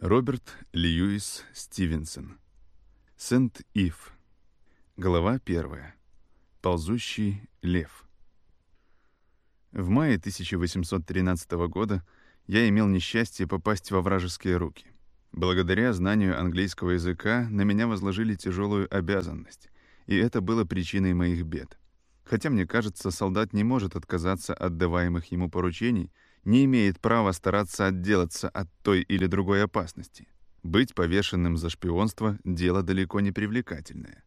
Роберт Льюис Стивенсон. Сент-Ив. Глава первая. Ползущий лев. В мае 1813 года я имел несчастье попасть во вражеские руки. Благодаря знанию английского языка на меня возложили тяжелую обязанность, и это было причиной моих бед. Хотя, мне кажется, солдат не может отказаться от даваемых ему поручений — не имеет права стараться отделаться от той или другой опасности. Быть повешенным за шпионство — дело далеко не привлекательное.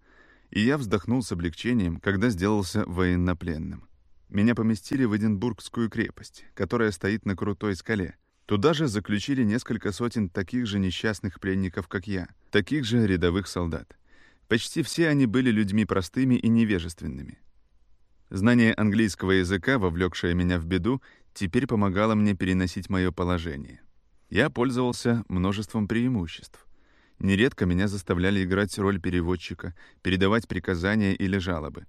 И я вздохнул с облегчением, когда сделался военнопленным. Меня поместили в Эдинбургскую крепость, которая стоит на крутой скале. Туда же заключили несколько сотен таких же несчастных пленников, как я, таких же рядовых солдат. Почти все они были людьми простыми и невежественными. Знание английского языка, вовлекшее меня в беду, теперь помогало мне переносить мое положение. Я пользовался множеством преимуществ. Нередко меня заставляли играть роль переводчика, передавать приказания или жалобы.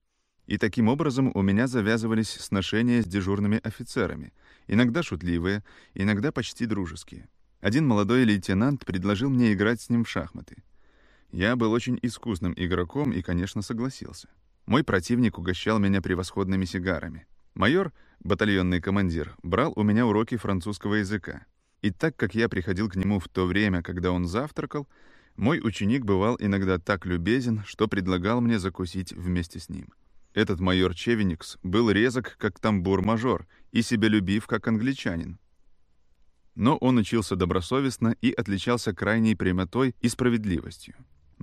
И таким образом у меня завязывались сношения с дежурными офицерами, иногда шутливые, иногда почти дружеские. Один молодой лейтенант предложил мне играть с ним в шахматы. Я был очень искусным игроком и, конечно, согласился. Мой противник угощал меня превосходными сигарами. Майор, батальонный командир, брал у меня уроки французского языка. И так как я приходил к нему в то время, когда он завтракал, мой ученик бывал иногда так любезен, что предлагал мне закусить вместе с ним. Этот майор Чевеникс был резок, как тамбур-мажор, и себялюбив, как англичанин. Но он учился добросовестно и отличался крайней прямотой и справедливостью.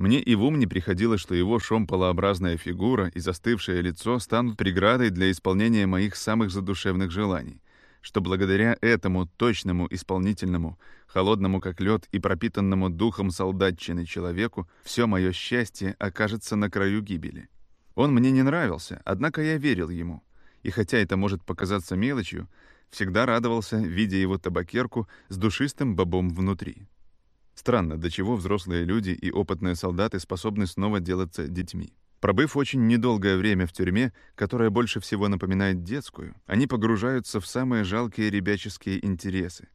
Мне и в ум не приходило, что его шомполообразная фигура и застывшее лицо станут преградой для исполнения моих самых задушевных желаний, что благодаря этому точному исполнительному, холодному как лед и пропитанному духом солдатчины человеку все мое счастье окажется на краю гибели. Он мне не нравился, однако я верил ему, и хотя это может показаться мелочью, всегда радовался, видя его табакерку с душистым бобом внутри. Странно, до чего взрослые люди и опытные солдаты способны снова делаться детьми. Пробыв очень недолгое время в тюрьме, которая больше всего напоминает детскую, они погружаются в самые жалкие ребяческие интересы.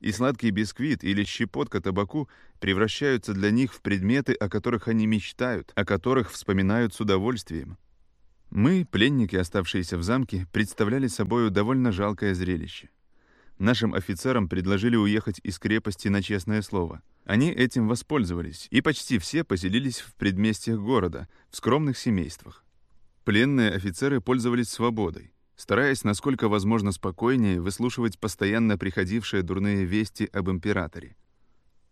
И сладкий бисквит или щепотка табаку превращаются для них в предметы, о которых они мечтают, о которых вспоминают с удовольствием. Мы, пленники, оставшиеся в замке, представляли собою довольно жалкое зрелище. Нашим офицерам предложили уехать из крепости на честное слово — они этим воспользовались, и почти все поселились в предместьях города, в скромных семействах. Пленные офицеры пользовались свободой, стараясь насколько возможно спокойнее выслушивать постоянно приходившие дурные вести об императоре.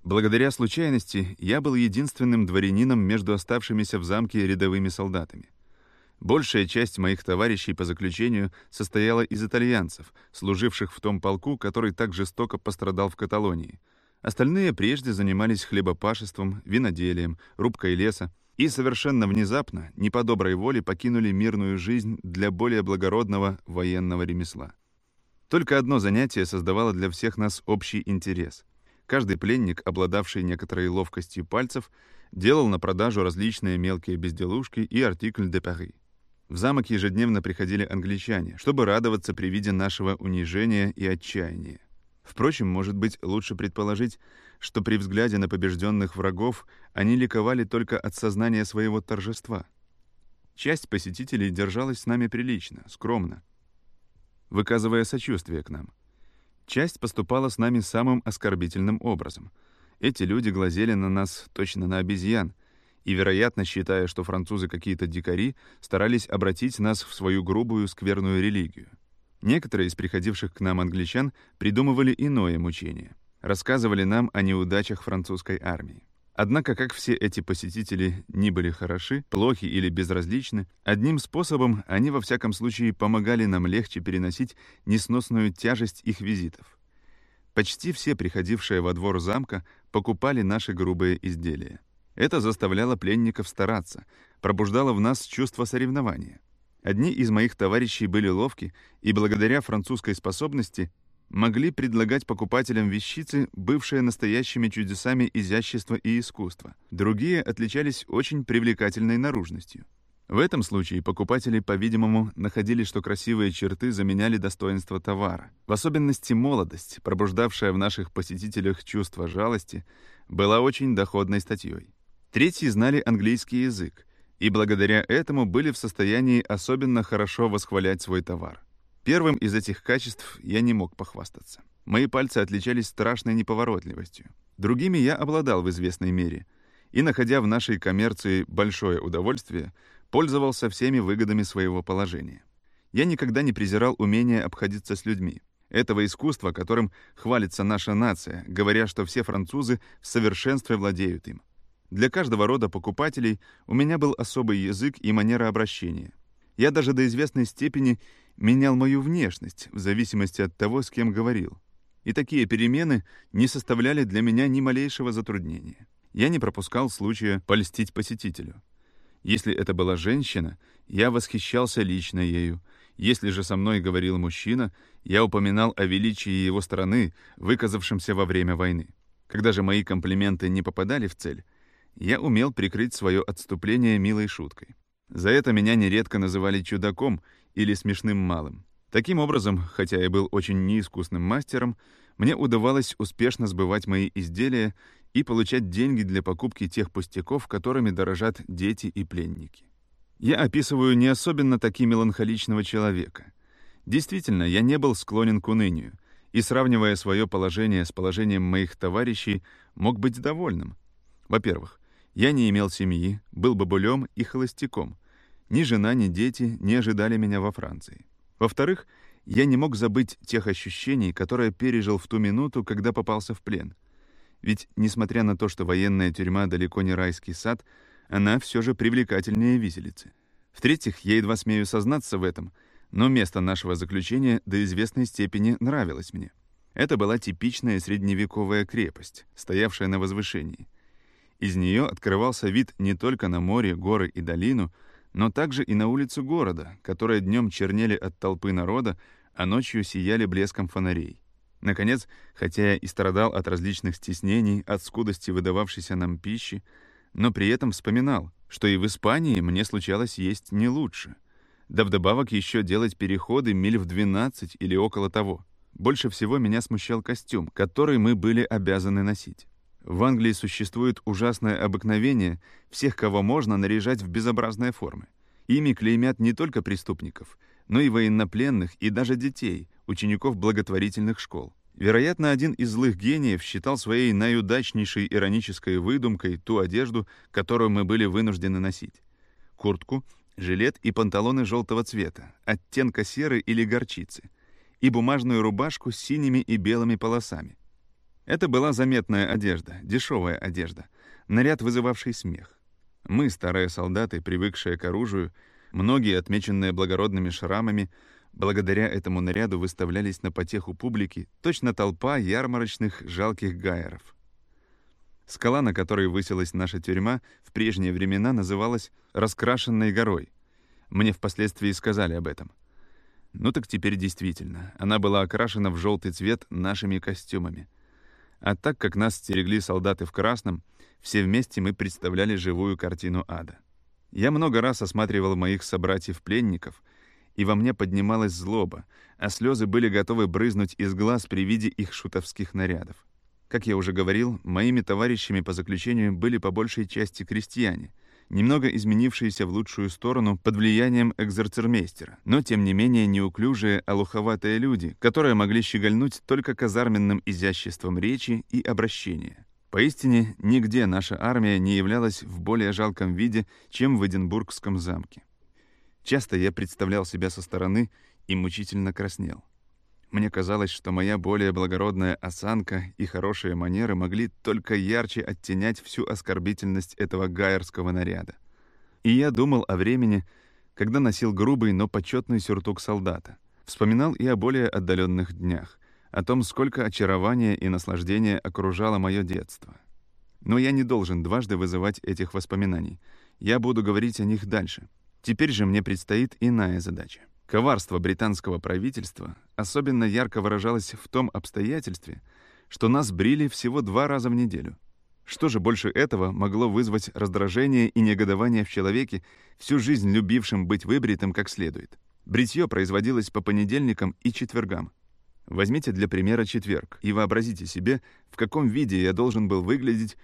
Благодаря случайности я был единственным дворянином между оставшимися в замке рядовыми солдатами. Большая часть моих товарищей по заключению состояла из итальянцев, служивших в том полку, который так жестоко пострадал в Каталонии — Остальные прежде занимались хлебопашеством, виноделием, рубкой леса и совершенно внезапно, не по доброй воле, покинули мирную жизнь для более благородного военного ремесла. Только одно занятие создавало для всех нас общий интерес. Каждый пленник, обладавший некоторой ловкостью пальцев, делал на продажу различные мелкие безделушки и артикль де Пари. В замок ежедневно приходили англичане, чтобы радоваться при виде нашего унижения и отчаяния. Впрочем, может быть, лучше предположить, что при взгляде на побежденных врагов они ликовали только от сознания своего торжества. Часть посетителей держалась с нами прилично, скромно, выказывая сочувствие к нам. Часть поступала с нами самым оскорбительным образом. Эти люди глазели на нас точно на обезьян, и, вероятно, считая, что французы какие-то дикари, старались обратить нас в свою грубую скверную религию — Некоторые из приходивших к нам англичан придумывали иное мучение. Рассказывали нам о неудачах французской армии. Однако, как все эти посетители не были хороши, плохи или безразличны, одним способом они во всяком случае помогали нам легче переносить несносную тяжесть их визитов. Почти все приходившие во двор замка покупали наши грубые изделия. Это заставляло пленников стараться, пробуждало в нас чувство соревнования. Одни из моих товарищей были ловки и благодаря французской способности могли предлагать покупателям вещицы, бывшие настоящими чудесами изящества и искусства. Другие отличались очень привлекательной наружностью. В этом случае покупатели, по-видимому, находили, что красивые черты заменяли достоинство товара. В особенности молодость, пробуждавшая в наших посетителях чувство жалости, была очень доходной статьей. Третьи знали английский язык, и благодаря этому были в состоянии особенно хорошо восхвалять свой товар. Первым из этих качеств я не мог похвастаться. Мои пальцы отличались страшной неповоротливостью. Другими я обладал в известной мере, и, находя в нашей коммерции большое удовольствие, пользовался всеми выгодами своего положения. Я никогда не презирал умение обходиться с людьми. Этого искусства, которым хвалится наша нация, говоря, что все французы в совершенстве владеют им. Для каждого рода покупателей у меня был особый язык и манера обращения. Я даже до известной степени менял мою внешность в зависимости от того, с кем говорил. И такие перемены не составляли для меня ни малейшего затруднения. Я не пропускал случая польстить посетителю. Если это была женщина, я восхищался лично ею. Если же со мной говорил мужчина, я упоминал о величии его страны, выказавшемся во время войны. Когда же мои комплименты не попадали в цель, я умел прикрыть свое отступление милой шуткой. За это меня нередко называли чудаком или смешным малым. Таким образом, хотя я был очень неискусным мастером, мне удавалось успешно сбывать мои изделия и получать деньги для покупки тех пустяков, которыми дорожат дети и пленники. Я описываю не особенно таки меланхоличного человека. Действительно, я не был склонен к унынию, и, сравнивая свое положение с положением моих товарищей, мог быть довольным. Во-первых, я не имел семьи, был бабулем и холостяком. Ни жена, ни дети не ожидали меня во Франции. Во-вторых, я не мог забыть тех ощущений, которые пережил в ту минуту, когда попался в плен — ведь, несмотря на то, что военная тюрьма далеко не райский сад, она все же привлекательнее виселицы. В-третьих, я едва смею сознаться в этом, но место нашего заключения до известной степени нравилось мне. Это была типичная средневековая крепость, стоявшая на возвышении. Из нее открывался вид не только на море, горы и долину, но также и на улицу города, которые днем чернели от толпы народа, а ночью сияли блеском фонарей. Наконец, хотя я и страдал от различных стеснений, от скудости выдававшейся нам пищи, но при этом вспоминал, что и в Испании мне случалось есть не лучше. Да вдобавок еще делать переходы миль в 12 или около того. Больше всего меня смущал костюм, который мы были обязаны носить. В Англии существует ужасное обыкновение всех, кого можно, наряжать в безобразные формы. Ими клеймят не только преступников, но и военнопленных, и даже детей, учеников благотворительных школ. Вероятно, один из злых гениев считал своей наиудачнейшей иронической выдумкой ту одежду, которую мы были вынуждены носить. Куртку, жилет и панталоны желтого цвета, оттенка серы или горчицы, и бумажную рубашку с синими и белыми полосами. Это была заметная одежда, дешевая одежда, наряд, вызывавший смех. Мы, старые солдаты, привыкшие к оружию, многие отмеченные благородными шрамами, Благодаря этому наряду выставлялись на потеху публики точно толпа ярмарочных жалких гайеров. Скала, на которой высилась наша тюрьма, в прежние времена называлась «Раскрашенной горой». Мне впоследствии сказали об этом. Ну так теперь действительно, она была окрашена в желтый цвет нашими костюмами. А так как нас стерегли солдаты в красном, все вместе мы представляли живую картину ада. Я много раз осматривал моих собратьев-пленников — и во мне поднималась злоба, а слезы были готовы брызнуть из глаз при виде их шутовских нарядов. Как я уже говорил, моими товарищами по заключению были по большей части крестьяне, немного изменившиеся в лучшую сторону под влиянием экзерцермейстера, но тем не менее неуклюжие, алуховатые люди, которые могли щегольнуть только казарменным изяществом речи и обращения. Поистине, нигде наша армия не являлась в более жалком виде, чем в Эдинбургском замке. Часто я представлял себя со стороны и мучительно краснел. Мне казалось, что моя более благородная осанка и хорошие манеры могли только ярче оттенять всю оскорбительность этого гайерского наряда. И я думал о времени, когда носил грубый, но почетный сюртук солдата. Вспоминал и о более отдаленных днях, о том, сколько очарования и наслаждения окружало мое детство. Но я не должен дважды вызывать этих воспоминаний. Я буду говорить о них дальше — Теперь же мне предстоит иная задача. Коварство британского правительства особенно ярко выражалось в том обстоятельстве, что нас брили всего два раза в неделю. Что же больше этого могло вызвать раздражение и негодование в человеке, всю жизнь любившем быть выбритым как следует? Бритье производилось по понедельникам и четвергам. Возьмите для примера четверг и вообразите себе, в каком виде я должен был выглядеть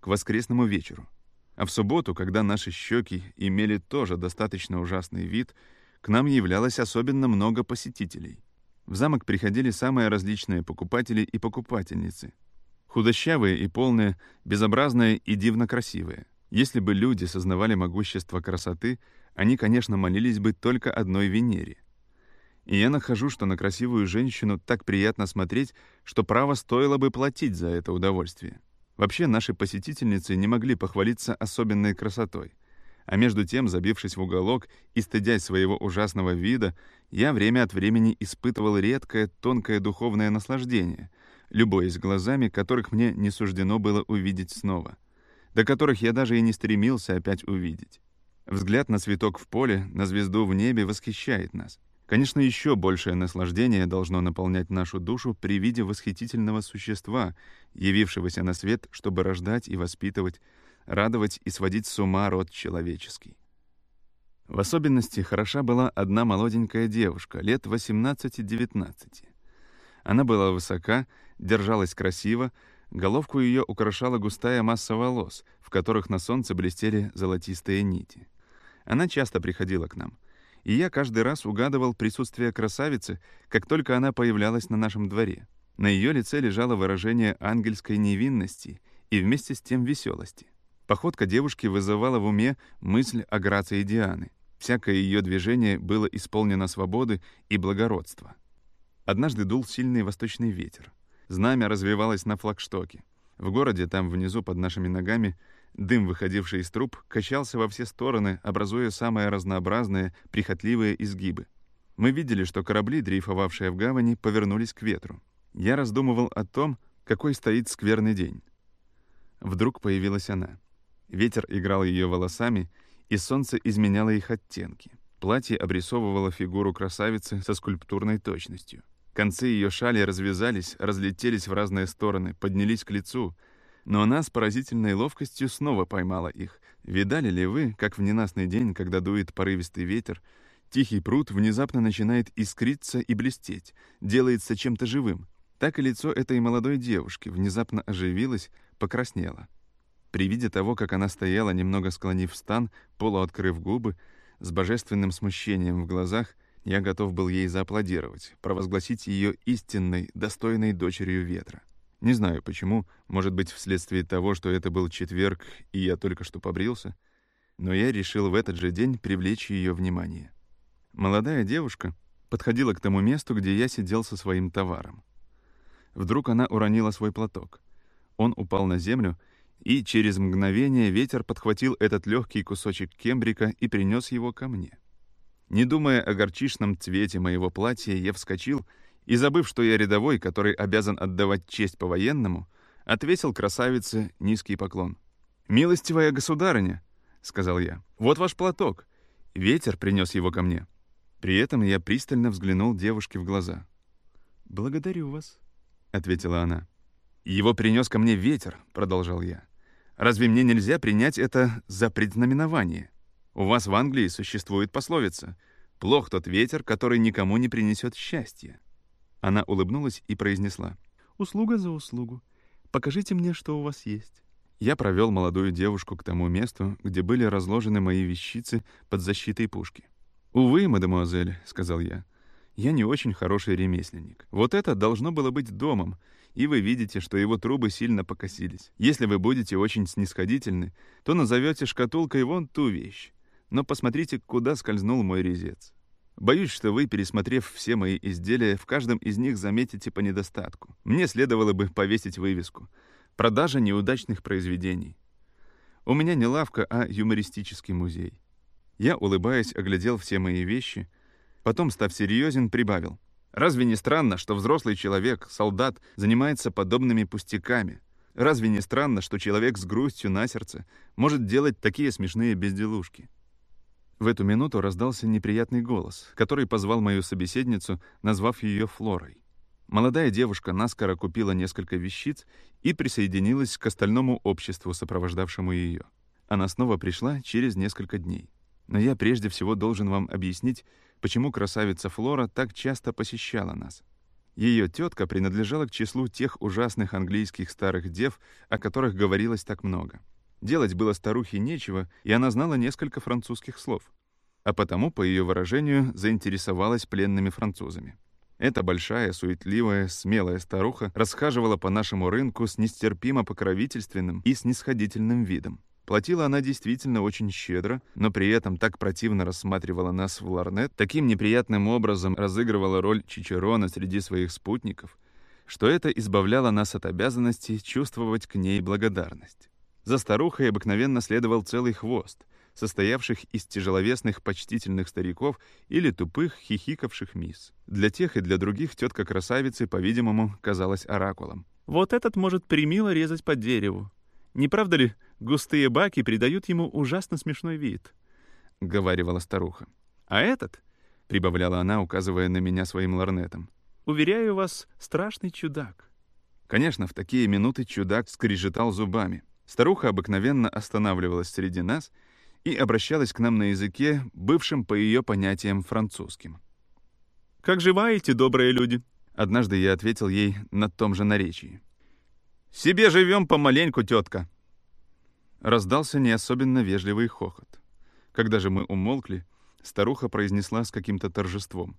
к воскресному вечеру. А в субботу, когда наши щеки имели тоже достаточно ужасный вид, к нам являлось особенно много посетителей. В замок приходили самые различные покупатели и покупательницы. Худощавые и полные, безобразные и дивно красивые. Если бы люди сознавали могущество красоты, они, конечно, молились бы только одной Венере — и я нахожу, что на красивую женщину так приятно смотреть, что право стоило бы платить за это удовольствие. Вообще, наши посетительницы не могли похвалиться особенной красотой. А между тем, забившись в уголок и стыдясь своего ужасного вида, я время от времени испытывал редкое, тонкое духовное наслаждение, любуясь глазами, которых мне не суждено было увидеть снова, до которых я даже и не стремился опять увидеть. Взгляд на цветок в поле, на звезду в небе восхищает нас. Конечно, еще большее наслаждение должно наполнять нашу душу при виде восхитительного существа, явившегося на свет, чтобы рождать и воспитывать, радовать и сводить с ума род человеческий. В особенности хороша была одна молоденькая девушка, лет 18-19. Она была высока, держалась красиво, головку ее украшала густая масса волос, в которых на солнце блестели золотистые нити. Она часто приходила к нам — и я каждый раз угадывал присутствие красавицы, как только она появлялась на нашем дворе. На ее лице лежало выражение ангельской невинности и вместе с тем веселости. Походка девушки вызывала в уме мысль о грации Дианы. Всякое ее движение было исполнено свободы и благородства. Однажды дул сильный восточный ветер. Знамя развивалось на флагштоке. В городе, там внизу под нашими ногами, Дым, выходивший из труб, качался во все стороны, образуя самые разнообразные, прихотливые изгибы. Мы видели, что корабли, дрейфовавшие в гавани, повернулись к ветру. Я раздумывал о том, какой стоит скверный день. Вдруг появилась она. Ветер играл ее волосами, и солнце изменяло их оттенки. Платье обрисовывало фигуру красавицы со скульптурной точностью. Концы ее шали развязались, разлетелись в разные стороны, поднялись к лицу — но она с поразительной ловкостью снова поймала их. Видали ли вы, как в ненастный день, когда дует порывистый ветер, тихий пруд внезапно начинает искриться и блестеть, делается чем-то живым? Так и лицо этой молодой девушки внезапно оживилось, покраснело. При виде того, как она стояла, немного склонив стан, полуоткрыв губы, с божественным смущением в глазах, я готов был ей зааплодировать, провозгласить ее истинной, достойной дочерью ветра. Не знаю почему, может быть, вследствие того, что это был четверг, и я только что побрился, но я решил в этот же день привлечь ее внимание. Молодая девушка подходила к тому месту, где я сидел со своим товаром. Вдруг она уронила свой платок. Он упал на землю, и через мгновение ветер подхватил этот легкий кусочек кембрика и принес его ко мне. Не думая о горчичном цвете моего платья, я вскочил и, забыв, что я рядовой, который обязан отдавать честь по-военному, ответил красавице низкий поклон. «Милостивая государыня», — сказал я, — «вот ваш платок». Ветер принес его ко мне. При этом я пристально взглянул девушке в глаза. «Благодарю вас», — ответила она. «Его принес ко мне ветер», — продолжал я. «Разве мне нельзя принять это за предзнаменование? У вас в Англии существует пословица «Плох тот ветер, который никому не принесет счастья». Она улыбнулась и произнесла. «Услуга за услугу. Покажите мне, что у вас есть». Я провел молодую девушку к тому месту, где были разложены мои вещицы под защитой пушки. «Увы, мадемуазель», — сказал я, — «я не очень хороший ремесленник. Вот это должно было быть домом, и вы видите, что его трубы сильно покосились. Если вы будете очень снисходительны, то назовете шкатулкой вон ту вещь. Но посмотрите, куда скользнул мой резец. Боюсь, что вы, пересмотрев все мои изделия, в каждом из них заметите по недостатку. Мне следовало бы повесить вывеску. Продажа неудачных произведений. У меня не лавка, а юмористический музей. Я, улыбаясь, оглядел все мои вещи, потом, став серьезен, прибавил. Разве не странно, что взрослый человек, солдат, занимается подобными пустяками? Разве не странно, что человек с грустью на сердце может делать такие смешные безделушки? В эту минуту раздался неприятный голос, который позвал мою собеседницу, назвав ее Флорой. Молодая девушка наскоро купила несколько вещиц и присоединилась к остальному обществу, сопровождавшему ее. Она снова пришла через несколько дней. Но я прежде всего должен вам объяснить, почему красавица Флора так часто посещала нас. Ее тетка принадлежала к числу тех ужасных английских старых дев, о которых говорилось так много. Делать было старухе нечего, и она знала несколько французских слов, а потому, по ее выражению, заинтересовалась пленными французами. Эта большая, суетливая, смелая старуха расхаживала по нашему рынку с нестерпимо покровительственным и снисходительным видом. Платила она действительно очень щедро, но при этом так противно рассматривала нас в ларнет, таким неприятным образом разыгрывала роль Чичерона среди своих спутников, что это избавляло нас от обязанности чувствовать к ней благодарность. За старухой обыкновенно следовал целый хвост — состоявших из тяжеловесных почтительных стариков или тупых хихикавших мисс. Для тех и для других тетка красавицы, по-видимому, казалась оракулом. «Вот этот может примило резать по дереву. Не правда ли, густые баки придают ему ужасно смешной вид?» — говаривала старуха. «А этот?» — прибавляла она, указывая на меня своим лорнетом. «Уверяю вас, страшный чудак». Конечно, в такие минуты чудак скрежетал зубами. Старуха обыкновенно останавливалась среди нас — и обращалась к нам на языке, бывшем по ее понятиям французским. «Как живаете, добрые люди?» Однажды я ответил ей на том же наречии. «Себе живем помаленьку, тетка!» Раздался не особенно вежливый хохот. Когда же мы умолкли, старуха произнесла с каким-то торжеством.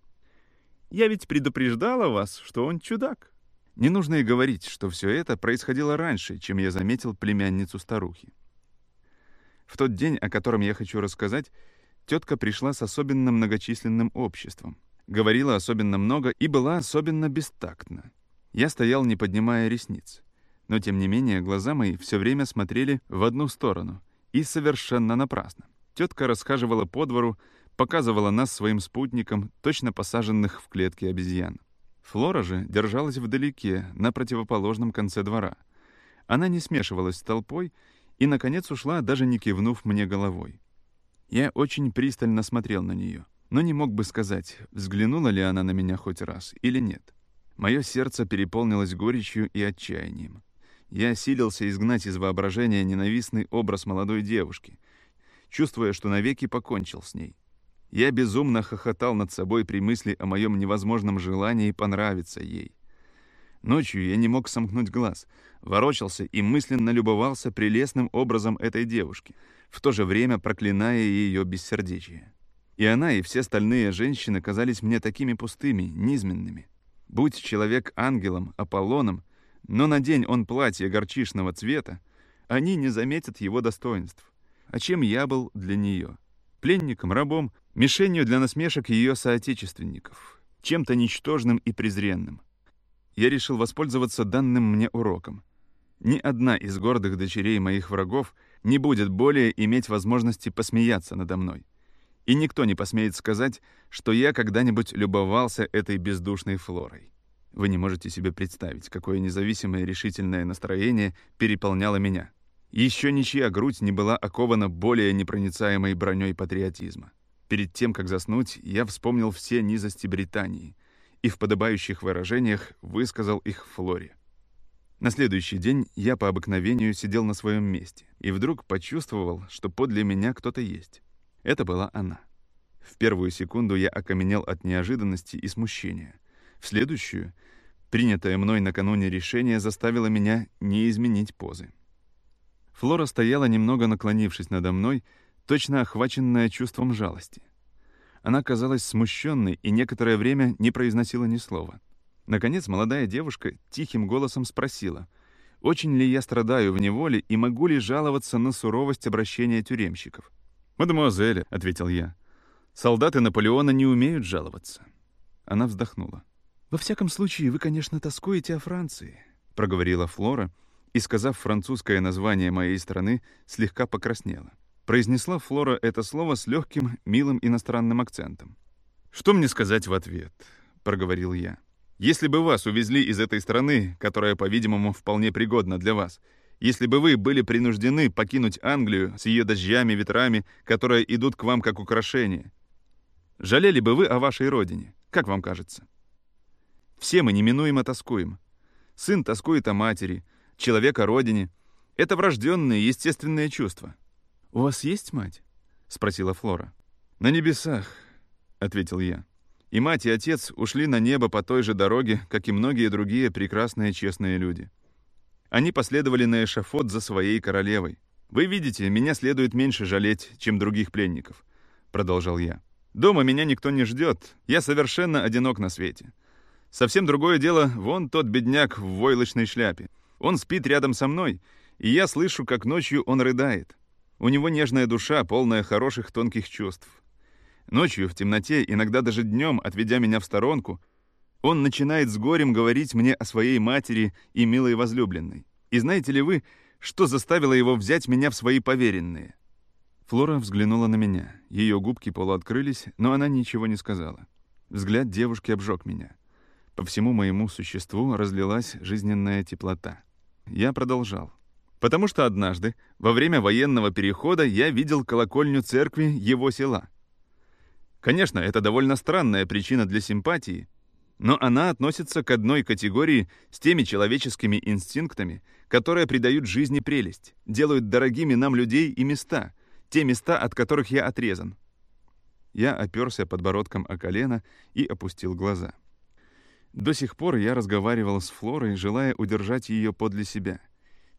«Я ведь предупреждала вас, что он чудак». Не нужно и говорить, что все это происходило раньше, чем я заметил племянницу старухи. В тот день, о котором я хочу рассказать, тетка пришла с особенно многочисленным обществом, говорила особенно много и была особенно бестактна. Я стоял, не поднимая ресниц. Но, тем не менее, глаза мои все время смотрели в одну сторону. И совершенно напрасно. Тетка расхаживала по двору, показывала нас своим спутникам, точно посаженных в клетки обезьян. Флора же держалась вдалеке, на противоположном конце двора. Она не смешивалась с толпой и, наконец, ушла, даже не кивнув мне головой. Я очень пристально смотрел на нее, но не мог бы сказать, взглянула ли она на меня хоть раз или нет. Мое сердце переполнилось горечью и отчаянием. Я осилился изгнать из воображения ненавистный образ молодой девушки, чувствуя, что навеки покончил с ней. Я безумно хохотал над собой при мысли о моем невозможном желании понравиться ей. Ночью я не мог сомкнуть глаз, ворочался и мысленно любовался прелестным образом этой девушки, в то же время проклиная ее бессердечие. И она, и все остальные женщины казались мне такими пустыми, низменными. Будь человек ангелом, Аполлоном, но надень он платье горчишного цвета, они не заметят его достоинств. А чем я был для нее? Пленником, рабом, мишенью для насмешек ее соотечественников, чем-то ничтожным и презренным я решил воспользоваться данным мне уроком. Ни одна из гордых дочерей моих врагов не будет более иметь возможности посмеяться надо мной. И никто не посмеет сказать, что я когда-нибудь любовался этой бездушной флорой. Вы не можете себе представить, какое независимое решительное настроение переполняло меня. Еще ничья грудь не была окована более непроницаемой броней патриотизма. Перед тем, как заснуть, я вспомнил все низости Британии, и в подобающих выражениях высказал их Флоре. На следующий день я по обыкновению сидел на своем месте и вдруг почувствовал, что подле меня кто-то есть. Это была она. В первую секунду я окаменел от неожиданности и смущения. В следующую, принятое мной накануне решение заставило меня не изменить позы. Флора стояла, немного наклонившись надо мной, точно охваченная чувством жалости. Она казалась смущенной и некоторое время не произносила ни слова. Наконец молодая девушка тихим голосом спросила, очень ли я страдаю в неволе и могу ли жаловаться на суровость обращения тюремщиков. «Мадемуазель», — ответил я, — «солдаты Наполеона не умеют жаловаться». Она вздохнула. «Во всяком случае, вы, конечно, тоскуете о Франции», — проговорила Флора, и, сказав французское название моей страны, слегка покраснела. Произнесла Флора это слово с легким, милым иностранным акцентом. «Что мне сказать в ответ?» — проговорил я. «Если бы вас увезли из этой страны, которая, по-видимому, вполне пригодна для вас, если бы вы были принуждены покинуть Англию с ее дождями, ветрами, которые идут к вам как украшение, жалели бы вы о вашей родине, как вам кажется?» Все мы неминуемо тоскуем. Сын тоскует о матери, человек о родине. Это врожденные, естественные чувства. «У вас есть мать?» — спросила Флора. «На небесах», — ответил я. «И мать, и отец ушли на небо по той же дороге, как и многие другие прекрасные честные люди. Они последовали на эшафот за своей королевой. Вы видите, меня следует меньше жалеть, чем других пленников», — продолжал я. «Дома меня никто не ждет, я совершенно одинок на свете. Совсем другое дело, вон тот бедняк в войлочной шляпе. Он спит рядом со мной, и я слышу, как ночью он рыдает. У него нежная душа, полная хороших тонких чувств. Ночью, в темноте, иногда даже днем, отведя меня в сторонку, он начинает с горем говорить мне о своей матери и милой возлюбленной. И знаете ли вы, что заставило его взять меня в свои поверенные?» Флора взглянула на меня. Ее губки полуоткрылись, но она ничего не сказала. Взгляд девушки обжег меня. По всему моему существу разлилась жизненная теплота. Я продолжал. Потому что однажды, во время военного перехода, я видел колокольню церкви его села. Конечно, это довольно странная причина для симпатии, но она относится к одной категории с теми человеческими инстинктами, которые придают жизни прелесть, делают дорогими нам людей и места, те места, от которых я отрезан. Я оперся подбородком о колено и опустил глаза. До сих пор я разговаривал с Флорой, желая удержать ее подле себя.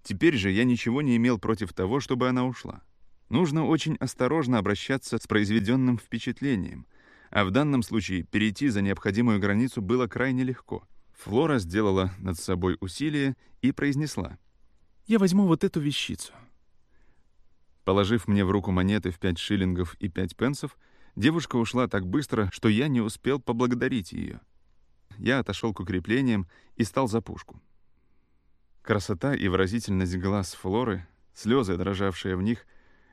Теперь же я ничего не имел против того, чтобы она ушла. Нужно очень осторожно обращаться с произведенным впечатлением, а в данном случае перейти за необходимую границу было крайне легко. Флора сделала над собой усилие и произнесла. «Я возьму вот эту вещицу». Положив мне в руку монеты в пять шиллингов и пять пенсов, девушка ушла так быстро, что я не успел поблагодарить ее я отошел к укреплениям и стал за пушку. Красота и выразительность глаз Флоры, слезы, дрожавшие в них,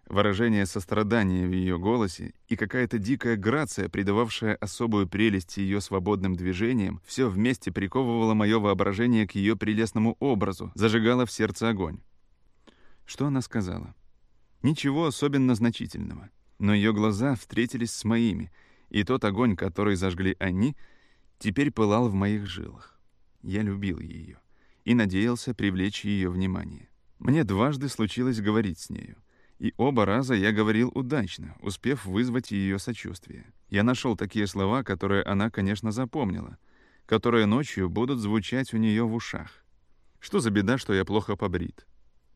выражение сострадания в ее голосе и какая-то дикая грация, придававшая особую прелесть ее свободным движениям, все вместе приковывало мое воображение к ее прелестному образу, зажигало в сердце огонь. Что она сказала? Ничего особенно значительного. Но ее глаза встретились с моими, и тот огонь, который зажгли они — теперь пылал в моих жилах. Я любил ее и надеялся привлечь ее внимание. Мне дважды случилось говорить с нею, и оба раза я говорил удачно, успев вызвать ее сочувствие. Я нашел такие слова, которые она, конечно, запомнила, которые ночью будут звучать у нее в ушах. Что за беда, что я плохо побрит?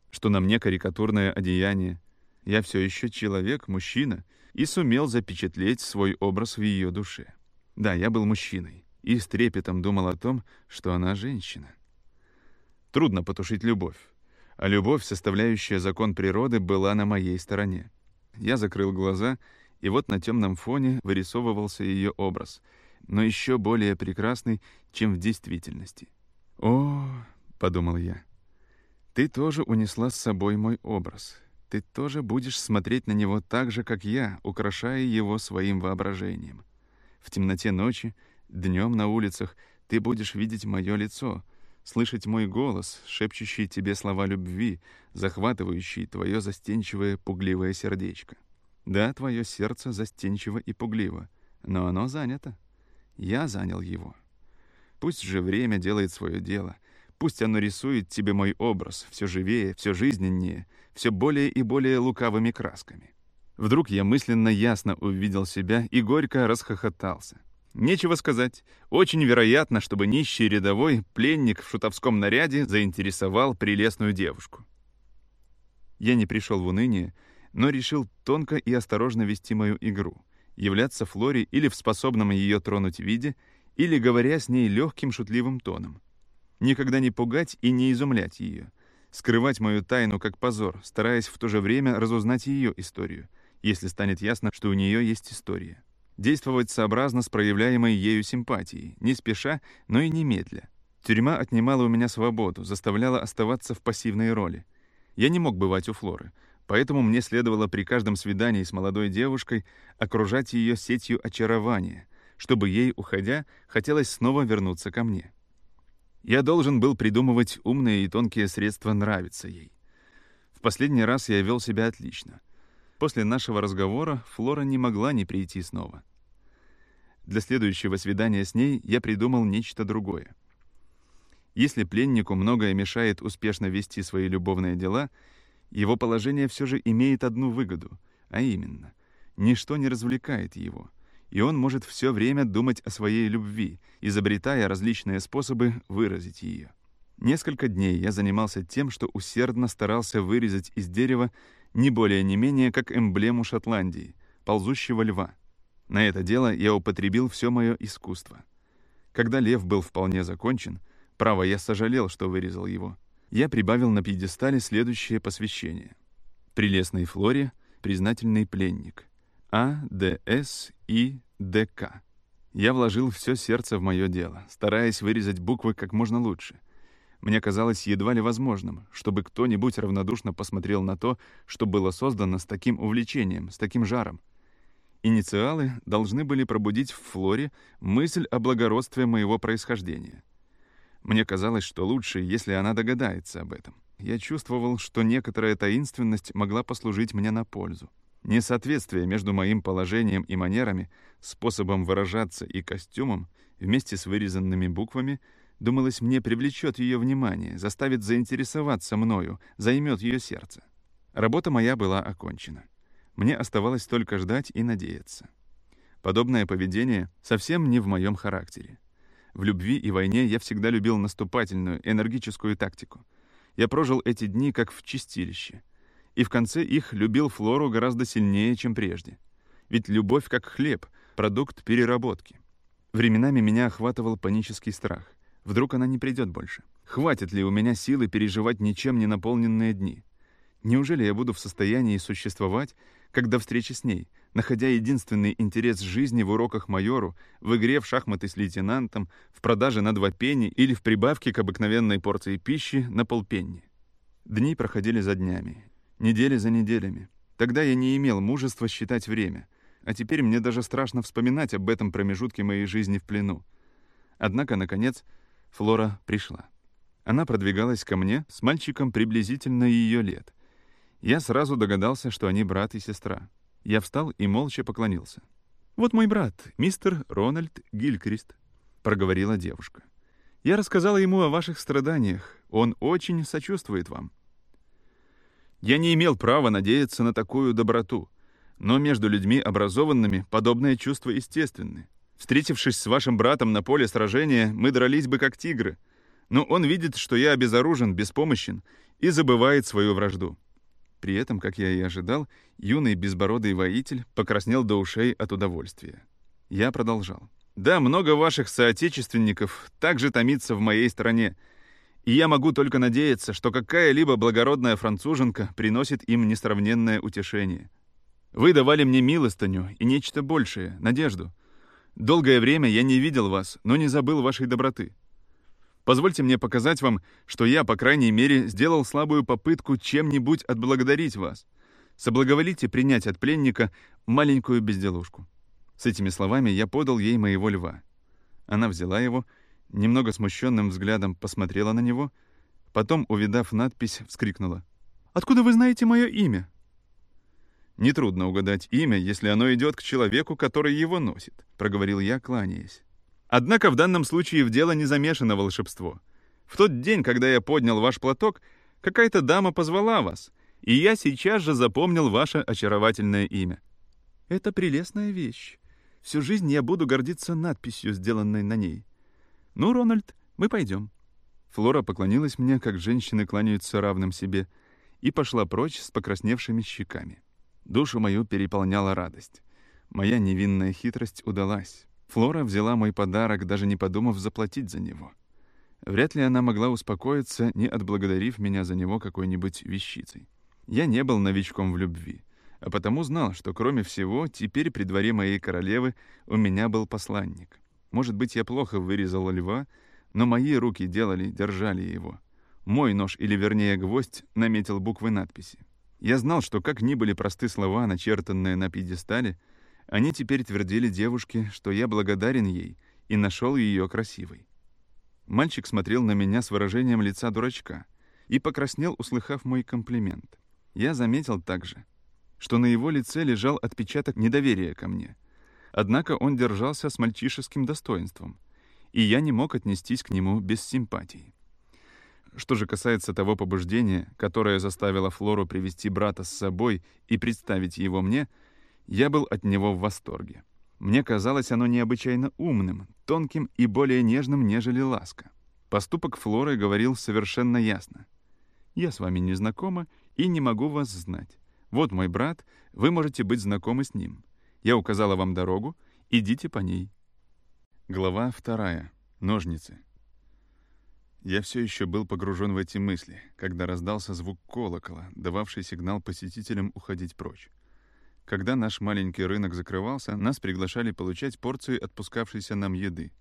Что на мне карикатурное одеяние? Я все еще человек, мужчина, и сумел запечатлеть свой образ в ее душе. Да, я был мужчиной, и с трепетом думал о том, что она женщина. Трудно потушить любовь, а любовь, составляющая закон природы, была на моей стороне. Я закрыл глаза, и вот на темном фоне вырисовывался ее образ, но еще более прекрасный, чем в действительности. «О, — подумал я, — ты тоже унесла с собой мой образ. Ты тоже будешь смотреть на него так же, как я, украшая его своим воображением. В темноте ночи — Днем на улицах ты будешь видеть мое лицо, слышать мой голос, шепчущий тебе слова любви, захватывающий твое застенчивое, пугливое сердечко. Да, твое сердце застенчиво и пугливо, но оно занято. Я занял его. Пусть же время делает свое дело. Пусть оно рисует тебе мой образ, все живее, все жизненнее, все более и более лукавыми красками. Вдруг я мысленно ясно увидел себя и горько расхохотался. Нечего сказать. Очень вероятно, чтобы нищий рядовой пленник в шутовском наряде заинтересовал прелестную девушку. Я не пришел в уныние, но решил тонко и осторожно вести мою игру, являться Флоре или в способном ее тронуть виде, или говоря с ней легким шутливым тоном. Никогда не пугать и не изумлять ее, скрывать мою тайну как позор, стараясь в то же время разузнать ее историю, если станет ясно, что у нее есть история действовать сообразно с проявляемой ею симпатией, не спеша, но и немедля. Тюрьма отнимала у меня свободу, заставляла оставаться в пассивной роли. Я не мог бывать у Флоры, поэтому мне следовало при каждом свидании с молодой девушкой окружать ее сетью очарования, чтобы ей, уходя, хотелось снова вернуться ко мне. Я должен был придумывать умные и тонкие средства нравиться ей. В последний раз я вел себя отлично. После нашего разговора Флора не могла не прийти снова. для следующего свидания с ней я придумал нечто другое. Если пленнику многое мешает успешно вести свои любовные дела, его положение все же имеет одну выгоду, а именно, ничто не развлекает его, и он может все время думать о своей любви, изобретая различные способы выразить ее. Несколько дней я занимался тем, что усердно старался вырезать из дерева не более не менее как эмблему Шотландии — ползущего льва. На это дело я употребил все мое искусство. Когда лев был вполне закончен, право, я сожалел, что вырезал его, я прибавил на пьедестале следующее посвящение. Прелестной Флоре признательный пленник. А, Д, С, И, Д, К. Я вложил все сердце в мое дело, стараясь вырезать буквы как можно лучше — мне казалось едва ли возможным, чтобы кто-нибудь равнодушно посмотрел на то, что было создано с таким увлечением, с таким жаром. Инициалы должны были пробудить в Флоре мысль о благородстве моего происхождения. Мне казалось, что лучше, если она догадается об этом. Я чувствовал, что некоторая таинственность могла послужить мне на пользу. Несоответствие между моим положением и манерами, способом выражаться и костюмом, вместе с вырезанными буквами — Думалось, мне привлечет ее внимание, заставит заинтересоваться мною, займет ее сердце. Работа моя была окончена. Мне оставалось только ждать и надеяться. Подобное поведение совсем не в моем характере. В любви и войне я всегда любил наступательную, энергическую тактику. Я прожил эти дни как в чистилище. И в конце их любил Флору гораздо сильнее, чем прежде. Ведь любовь как хлеб, продукт переработки. Временами меня охватывал панический страх. Вдруг она не придет больше? Хватит ли у меня силы переживать ничем не наполненные дни? Неужели я буду в состоянии существовать, когда встречи с ней, находя единственный интерес жизни в уроках майору, в игре в шахматы с лейтенантом, в продаже на два пенни или в прибавке к обыкновенной порции пищи на полпенни? Дни проходили за днями, недели за неделями. Тогда я не имел мужества считать время, а теперь мне даже страшно вспоминать об этом промежутке моей жизни в плену. Однако, наконец, Флора пришла. Она продвигалась ко мне с мальчиком приблизительно ее лет. Я сразу догадался, что они брат и сестра. Я встал и молча поклонился. «Вот мой брат, мистер Рональд Гилькрист», — проговорила девушка. «Я рассказала ему о ваших страданиях. Он очень сочувствует вам». Я не имел права надеяться на такую доброту, но между людьми образованными подобное чувство естественны. Встретившись с вашим братом на поле сражения, мы дрались бы как тигры. Но он видит, что я обезоружен, беспомощен и забывает свою вражду. При этом, как я и ожидал, юный безбородый воитель покраснел до ушей от удовольствия. Я продолжал. «Да, много ваших соотечественников также томится в моей стране, и я могу только надеяться, что какая-либо благородная француженка приносит им несравненное утешение. Вы давали мне милостыню и нечто большее, надежду. Долгое время я не видел вас, но не забыл вашей доброты. Позвольте мне показать вам, что я, по крайней мере, сделал слабую попытку чем-нибудь отблагодарить вас. Соблаговолите принять от пленника маленькую безделушку». С этими словами я подал ей моего льва. Она взяла его, немного смущенным взглядом посмотрела на него, потом, увидав надпись, вскрикнула. «Откуда вы знаете мое имя?» Нетрудно угадать имя, если оно идет к человеку, который его носит», — проговорил я, кланяясь. «Однако в данном случае в дело не замешано волшебство. В тот день, когда я поднял ваш платок, какая-то дама позвала вас, и я сейчас же запомнил ваше очаровательное имя». «Это прелестная вещь. Всю жизнь я буду гордиться надписью, сделанной на ней. Ну, Рональд, мы пойдем». Флора поклонилась мне, как женщины кланяются равным себе, и пошла прочь с покрасневшими щеками. Душу мою переполняла радость. Моя невинная хитрость удалась. Флора взяла мой подарок, даже не подумав заплатить за него. Вряд ли она могла успокоиться, не отблагодарив меня за него какой-нибудь вещицей. Я не был новичком в любви, а потому знал, что, кроме всего, теперь при дворе моей королевы у меня был посланник. Может быть, я плохо вырезал льва, но мои руки делали, держали его. Мой нож, или вернее гвоздь, наметил буквы надписи. Я знал, что как ни были просты слова, начертанные на пьедестале, они теперь твердили девушке, что я благодарен ей и нашел ее красивой. Мальчик смотрел на меня с выражением лица дурачка и покраснел, услыхав мой комплимент. Я заметил также, что на его лице лежал отпечаток недоверия ко мне. Однако он держался с мальчишеским достоинством, и я не мог отнестись к нему без симпатии. Что же касается того побуждения, которое заставило Флору привести брата с собой и представить его мне, я был от него в восторге. Мне казалось оно необычайно умным, тонким и более нежным, нежели ласка. Поступок Флоры говорил совершенно ясно. «Я с вами не знакома и не могу вас знать. Вот мой брат, вы можете быть знакомы с ним. Я указала вам дорогу, идите по ней». Глава вторая. Ножницы. Я все еще был погружен в эти мысли, когда раздался звук колокола, дававший сигнал посетителям уходить прочь. Когда наш маленький рынок закрывался, нас приглашали получать порции отпускавшейся нам еды.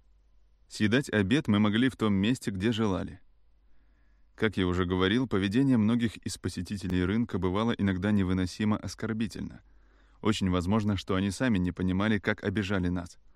Съедать обед мы могли в том месте, где желали. Как я уже говорил, поведение многих из посетителей рынка бывало иногда невыносимо оскорбительно. Очень возможно, что они сами не понимали, как обижали нас —